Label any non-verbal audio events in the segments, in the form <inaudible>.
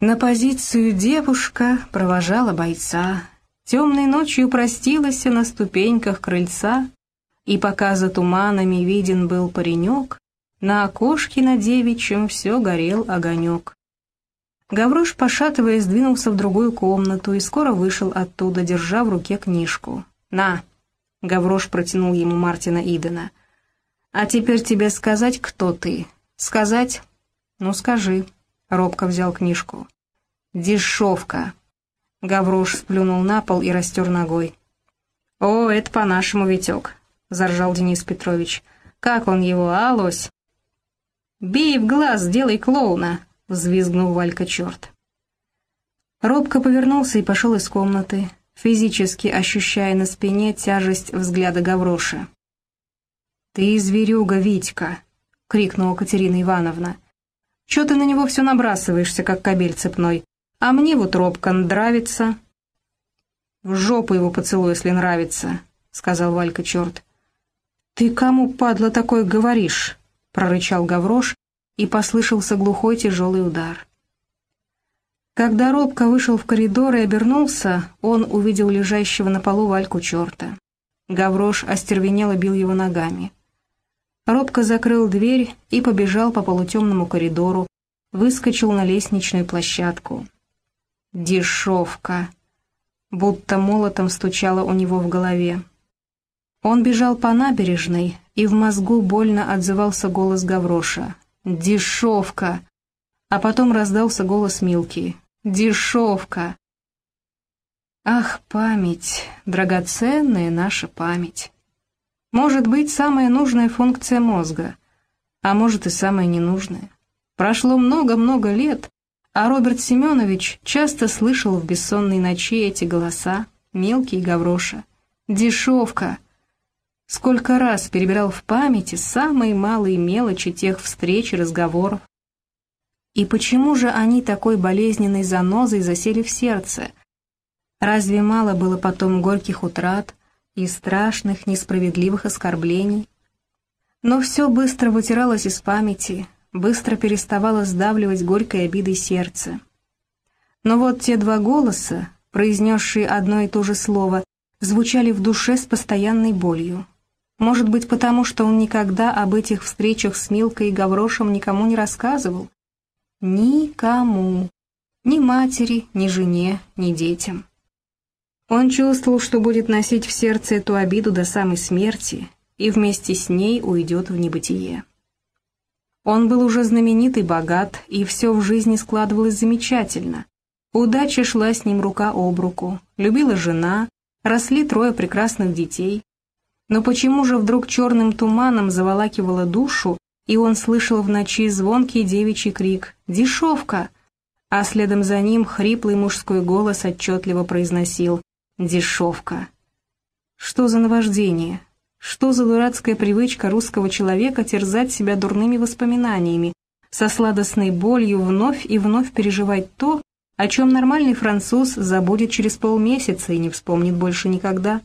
На позицию девушка провожала бойца. Темной ночью простилась на ступеньках крыльца, и пока за туманами виден был паренек, на окошке на девичьем все горел огонек. Гаврош, пошатываясь, двинулся в другую комнату и скоро вышел оттуда, держа в руке книжку. «На!» — Гаврош протянул ему Мартина Идена. «А теперь тебе сказать, кто ты? Сказать?» «Ну, скажи», — робко взял книжку. «Дешевка!» Гаврош сплюнул на пол и растер ногой. «О, это по-нашему, Витек», — заржал Денис Петрович. «Как он его, а, лось?» «Бей в глаз, делай клоуна!» — взвизгнул Валька черт. Робко повернулся и пошел из комнаты, физически ощущая на спине тяжесть взгляда Гавроша. «Ты зверюга, Витька!» — крикнула Катерина Ивановна. «Чё ты на него все набрасываешься, как кобель цепной? А мне вот робко нравится». «В жопу его поцелуй, если нравится», — сказал Валька черт. «Ты кому, падла, такое говоришь?» — прорычал Гаврош, и послышался глухой тяжелый удар. Когда Робко вышел в коридор и обернулся, он увидел лежащего на полу Вальку черта. Гаврош остервенело бил его ногами. Робко закрыл дверь и побежал по полутемному коридору, выскочил на лестничную площадку. «Дешевка!» Будто молотом стучало у него в голове. Он бежал по набережной, и в мозгу больно отзывался голос Гавроша. «Дешевка!» А потом раздался голос Милки. «Дешевка!» Ах, память, драгоценная наша память. Может быть, самая нужная функция мозга, а может и самая ненужная. Прошло много-много лет, а Роберт Семенович часто слышал в бессонной ночи эти голоса, мелкие гавроша. «Дешевка!» Сколько раз перебирал в памяти самые малые мелочи тех встреч и разговоров. И почему же они такой болезненной занозой засели в сердце? Разве мало было потом горьких утрат и страшных несправедливых оскорблений? Но все быстро вытиралось из памяти, быстро переставало сдавливать горькой обидой сердце. Но вот те два голоса, произнесшие одно и то же слово, звучали в душе с постоянной болью. Может быть, потому что он никогда об этих встречах с Милкой и Гаврошем никому не рассказывал? Никому. Ни матери, ни жене, ни детям. Он чувствовал, что будет носить в сердце эту обиду до самой смерти и вместе с ней уйдет в небытие. Он был уже знаменит и богат, и все в жизни складывалось замечательно. Удача шла с ним рука об руку, любила жена, росли трое прекрасных детей, но почему же вдруг черным туманом заволакивало душу, и он слышал в ночи звонкий девичий крик «Дешевка!», а следом за ним хриплый мужской голос отчетливо произносил «Дешевка!». Что за наваждение? Что за дурацкая привычка русского человека терзать себя дурными воспоминаниями, со сладостной болью вновь и вновь переживать то, о чем нормальный француз забудет через полмесяца и не вспомнит больше никогда?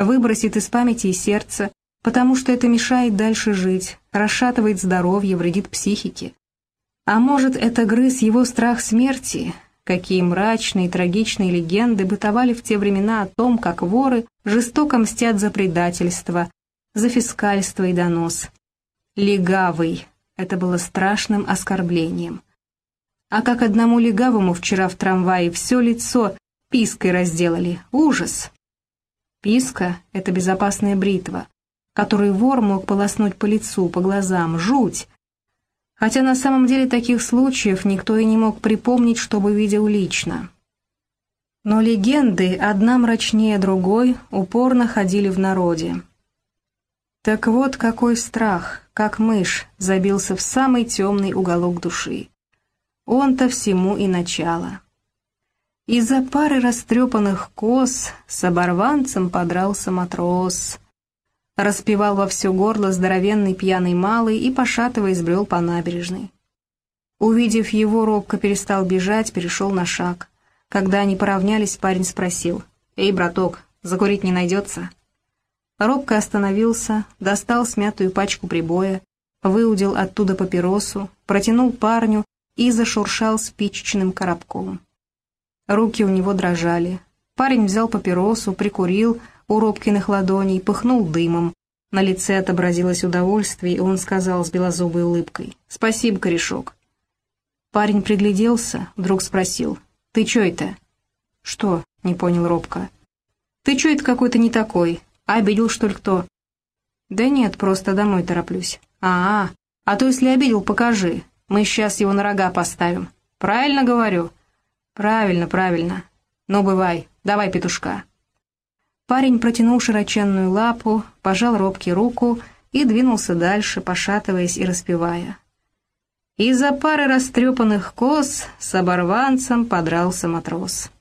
выбросит из памяти и сердца, потому что это мешает дальше жить, расшатывает здоровье, вредит психике. А может, это грыз его страх смерти, какие мрачные и трагичные легенды бытовали в те времена о том, как воры жестоко мстят за предательство, за фискальство и донос. Легавый — это было страшным оскорблением. А как одному легавому вчера в трамвае все лицо пиской разделали, ужас! Писка — это безопасная бритва, которой вор мог полоснуть по лицу, по глазам, жуть. Хотя на самом деле таких случаев никто и не мог припомнить, чтобы видел лично. Но легенды, одна мрачнее другой, упорно ходили в народе. Так вот какой страх, как мышь, забился в самый темный уголок души. Он-то всему и начало. Из-за пары растрепанных кос с оборванцем подрался матрос. Распевал во все горло здоровенный пьяный малый и, пошатываясь, брел по набережной. Увидев его, робко перестал бежать, перешел на шаг. Когда они поравнялись, парень спросил. «Эй, браток, закурить не найдется?» Робко остановился, достал смятую пачку прибоя, выудил оттуда папиросу, протянул парню и зашуршал спичечным коробком. Руки у него дрожали. Парень взял папиросу, прикурил у Робкиных ладоней, пыхнул дымом. На лице отобразилось удовольствие, и он сказал с белозубой улыбкой «Спасибо, корешок». Парень пригляделся, вдруг спросил «Ты чё это?» «Что?» — не понял Робко. «Ты чё это какой-то не такой? Обидел, что ли, кто?» «Да нет, просто домой тороплюсь». «А, -а, а то если обидел, покажи. Мы сейчас его на рога поставим. Правильно говорю?» «Правильно, правильно. Ну, бывай, давай петушка». Парень протянул широченную лапу, пожал робкий руку и двинулся дальше, пошатываясь и распевая. Из-за пары растрепанных коз с оборванцем подрался матрос.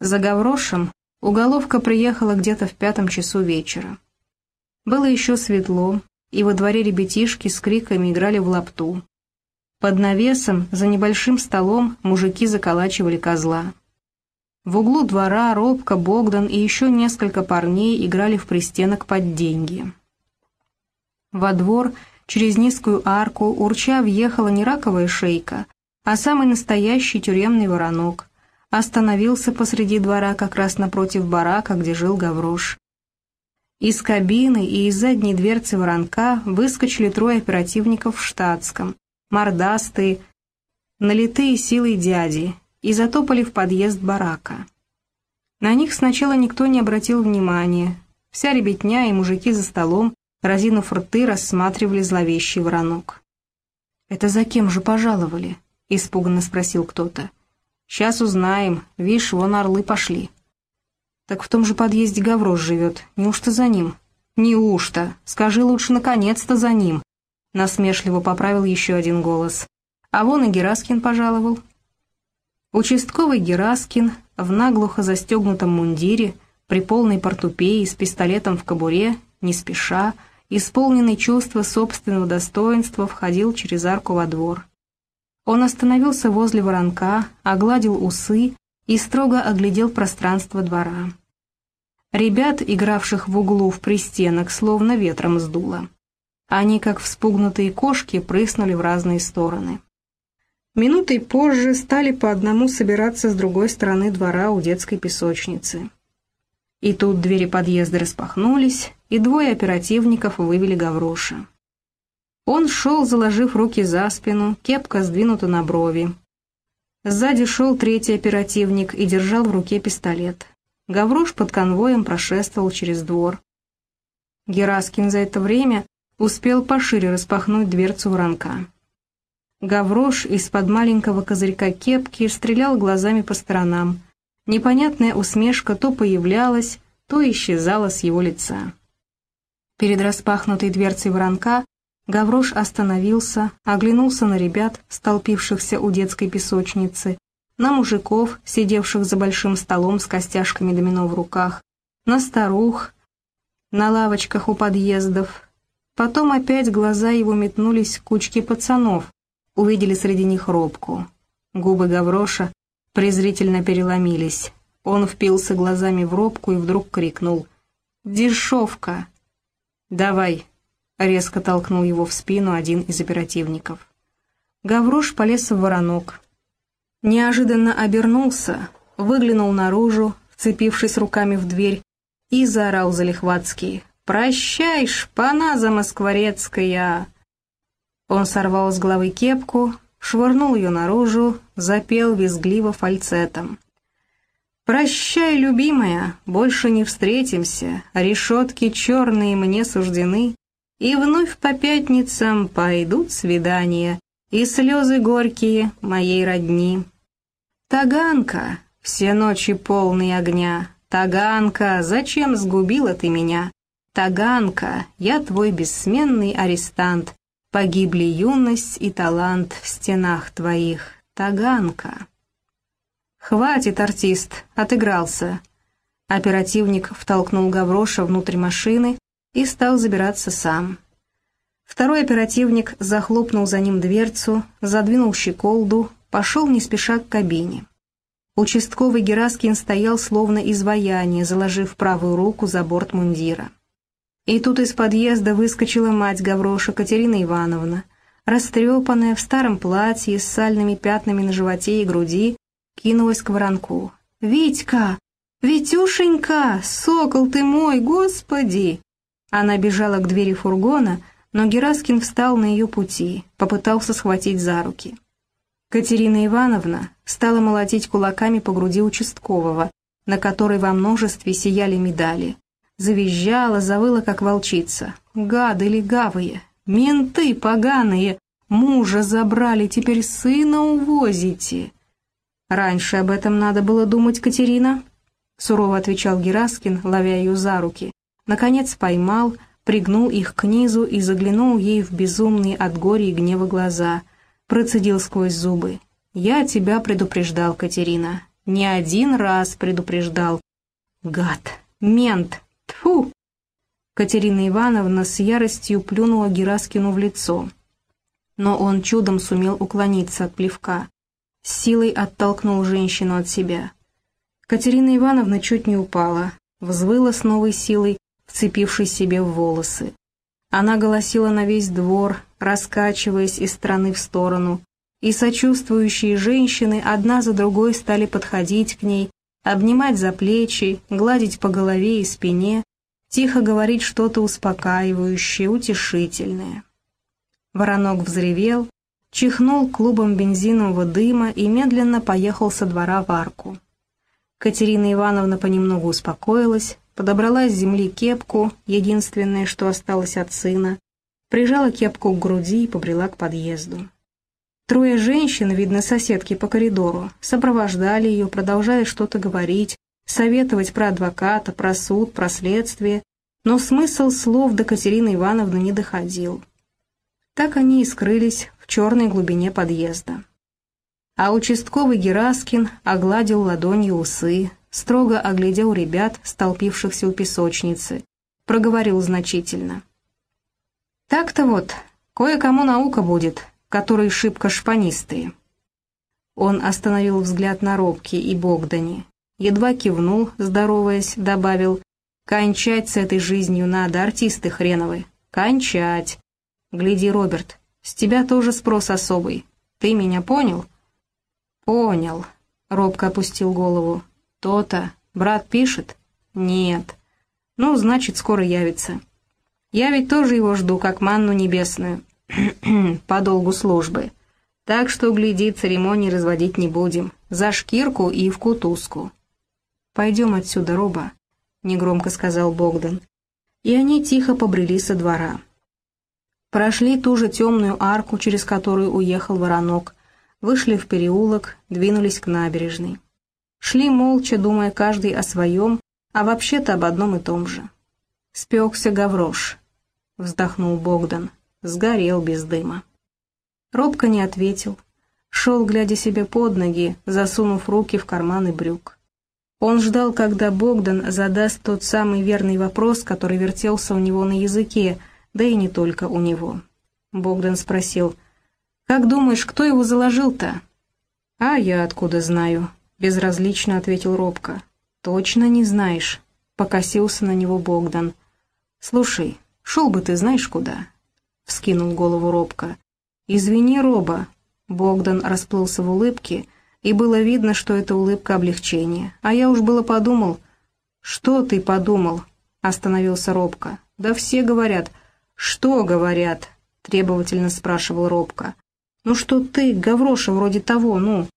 За Гаврошем уголовка приехала где-то в пятом часу вечера. Было еще светло, и во дворе ребятишки с криками играли в лапту. Под навесом, за небольшим столом, мужики заколачивали козла. В углу двора Робка, Богдан и еще несколько парней играли в пристенок под деньги. Во двор через низкую арку урча въехала не раковая шейка, а самый настоящий тюремный воронок. Остановился посреди двора как раз напротив барака, где жил Гаврош. Из кабины и из задней дверцы воронка выскочили трое оперативников в штатском, мордастые, налитые силой дяди, и затопали в подъезд барака. На них сначала никто не обратил внимания. Вся ребятня и мужики за столом, разинув рты, рассматривали зловещий воронок. «Это за кем же пожаловали?» — испуганно спросил кто-то. «Сейчас узнаем. Вишь, вон орлы пошли». «Так в том же подъезде Гаврош живет. Неужто за ним?» «Неужто? Скажи лучше, наконец-то за ним!» Насмешливо поправил еще один голос. А вон и Гераскин пожаловал. Участковый Гераскин в наглухо застегнутом мундире, при полной портупее, с пистолетом в кобуре, не спеша, исполненный чувства собственного достоинства, входил через арку во двор. Он остановился возле воронка, огладил усы и строго оглядел пространство двора. Ребят, игравших в углу в пристенок, словно ветром сдуло. Они, как вспугнутые кошки, прыснули в разные стороны. Минутой позже стали по одному собираться с другой стороны двора у детской песочницы. И тут двери подъезда распахнулись, и двое оперативников вывели Гавроша. Он шел, заложив руки за спину, кепка сдвинута на брови. Сзади шел третий оперативник и держал в руке пистолет. Гаврош под конвоем прошествовал через двор. Гераскин за это время успел пошире распахнуть дверцу воронка. Гаврош из-под маленького козырька кепки стрелял глазами по сторонам. Непонятная усмешка то появлялась, то исчезала с его лица. Перед распахнутой дверцей воронка Гаврош остановился, оглянулся на ребят, столпившихся у детской песочницы, на мужиков, сидевших за большим столом с костяшками домино в руках, на старух, на лавочках у подъездов, Потом опять глаза его метнулись к кучке пацанов, увидели среди них робку. Губы Гавроша презрительно переломились. Он впился глазами в робку и вдруг крикнул «Дешевка!» «Давай!» — резко толкнул его в спину один из оперативников. Гаврош полез в воронок. Неожиданно обернулся, выглянул наружу, вцепившись руками в дверь, и заорал залихватский «Прощай, шпана замоскворецкая!» Он сорвал с головы кепку, швырнул ее наружу, запел визгливо фальцетом. «Прощай, любимая, больше не встретимся, решетки черные мне суждены, и вновь по пятницам пойдут свидания, и слезы горькие моей родни. Таганка, все ночи полные огня, Таганка, зачем сгубила ты меня? Таганка, я твой бессменный арестант, Погибли юность и талант в стенах твоих, Таганка. «Хватит, артист, отыгрался!» Оперативник втолкнул Гавроша внутрь машины и стал забираться сам. Второй оперативник захлопнул за ним дверцу, задвинул щеколду, пошел не спеша к кабине. Участковый Гераскин стоял словно изваяние, заложив правую руку за борт мундира. И тут из подъезда выскочила мать Гавроша Катерина Ивановна. растрепанная, в старом платье с сальными пятнами на животе и груди, кинулась к воронку. «Витька! Витюшенька! Сокол ты мой, господи!» Она бежала к двери фургона, но Гераскин встал на ее пути, попытался схватить за руки. Катерина Ивановна стала молотить кулаками по груди участкового, на которой во множестве сияли медали. Завизжала, завыла, как волчица. «Гады легавые! Менты поганые! Мужа забрали, теперь сына увозите!» «Раньше об этом надо было думать, Катерина», — сурово отвечал Гераскин, ловя ее за руки. Наконец поймал, пригнул их к низу и заглянул ей в безумные от горя и гнева глаза. Процедил сквозь зубы. «Я тебя предупреждал, Катерина. Не один раз предупреждал. Гад! Мент! Тфу! Катерина Ивановна с яростью плюнула Гераскину в лицо. Но он чудом сумел уклониться от плевка. С силой оттолкнул женщину от себя. Катерина Ивановна чуть не упала, взвыла с новой силой, вцепившись себе в волосы. Она голосила на весь двор, раскачиваясь из стороны в сторону, и сочувствующие женщины одна за другой стали подходить к ней, обнимать за плечи, гладить по голове и спине, тихо говорить что-то успокаивающее, утешительное. Воронок взревел, чихнул клубом бензинового дыма и медленно поехал со двора в арку. Катерина Ивановна понемногу успокоилась, подобрала с земли кепку, единственное, что осталось от сына, прижала кепку к груди и побрела к подъезду. Трое женщин, видно, соседки по коридору, сопровождали ее, продолжая что-то говорить, советовать про адвоката, про суд, про следствие, но смысл слов до Катерины Ивановны не доходил. Так они и скрылись в черной глубине подъезда. А участковый Гераскин огладил ладонью усы, строго оглядел ребят, столпившихся у песочницы, проговорил значительно. «Так-то вот, кое-кому наука будет, которые шибко шпанистые». Он остановил взгляд на Робке и Богдане, едва кивнул, здороваясь, добавил, «Кончать с этой жизнью надо, артисты хреновы, кончать!» «Гляди, Роберт, с тебя тоже спрос особый, ты меня понял?» «Понял», — Робко опустил голову. «То-то. Брат пишет?» «Нет». «Ну, значит, скоро явится. Я ведь тоже его жду, как манну небесную. <clears throat> по долгу службы. Так что, гляди, церемонии разводить не будем. За шкирку и в кутузку». «Пойдем отсюда, Роба», — негромко сказал Богдан. И они тихо побрели со двора. Прошли ту же темную арку, через которую уехал воронок, вышли в переулок, двинулись к набережной. Шли молча, думая каждый о своем, а вообще-то об одном и том же. «Спекся гаврош», — вздохнул Богдан, сгорел без дыма. Робко не ответил, шел, глядя себе под ноги, засунув руки в карманы брюк. Он ждал, когда Богдан задаст тот самый верный вопрос, который вертелся у него на языке, да и не только у него. Богдан спросил, «Как думаешь, кто его заложил-то?» «А я откуда знаю?» — безразлично ответил Робко. «Точно не знаешь», — покосился на него Богдан. «Слушай, шел бы ты знаешь куда?» — вскинул голову Робко. «Извини, Роба». Богдан расплылся в улыбке, и было видно, что это улыбка облегчения. А я уж было подумал. «Что ты подумал?» — остановился Робко. «Да все говорят». «Что говорят?» — требовательно спрашивал Робко. «Ну что ты, Гавроша, вроде того, ну...»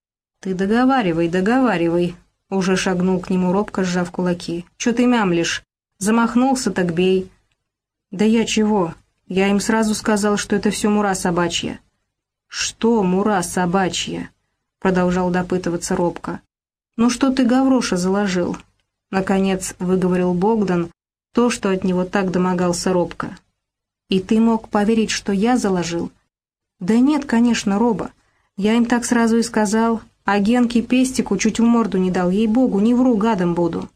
«Ты договаривай, договаривай», — уже шагнул к нему робко, сжав кулаки. «Чё ты мямлишь? Замахнулся, так бей». «Да я чего? Я им сразу сказал, что это все мура собачья». «Что мура собачья?» — продолжал допытываться робко. «Ну что ты, Гавроша, заложил?» Наконец выговорил Богдан то, что от него так домогался робко. «И ты мог поверить, что я заложил?» «Да нет, конечно, Роба. Я им так сразу и сказал, а Генке Пестику чуть в морду не дал, ей-богу, не вру, гадом буду».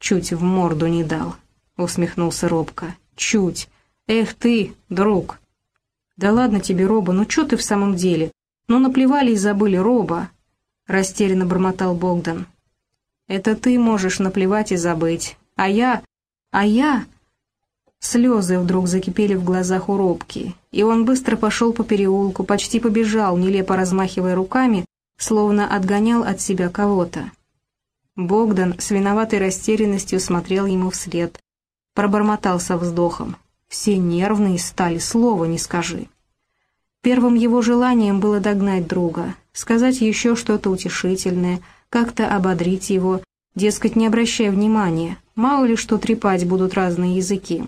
«Чуть в морду не дал», — усмехнулся Робко. «Чуть. Эх ты, друг». «Да ладно тебе, Роба, ну чё ты в самом деле? Ну наплевали и забыли, Роба», — растерянно бормотал Богдан. «Это ты можешь наплевать и забыть, а я... а я...» Слезы вдруг закипели в глазах у Робки, и он быстро пошел по переулку, почти побежал, нелепо размахивая руками, словно отгонял от себя кого-то. Богдан с виноватой растерянностью смотрел ему вслед, пробормотал со вздохом. «Все нервные стали, слова не скажи». Первым его желанием было догнать друга, сказать еще что-то утешительное, как-то ободрить его, дескать, не обращая внимания, мало ли что трепать будут разные языки.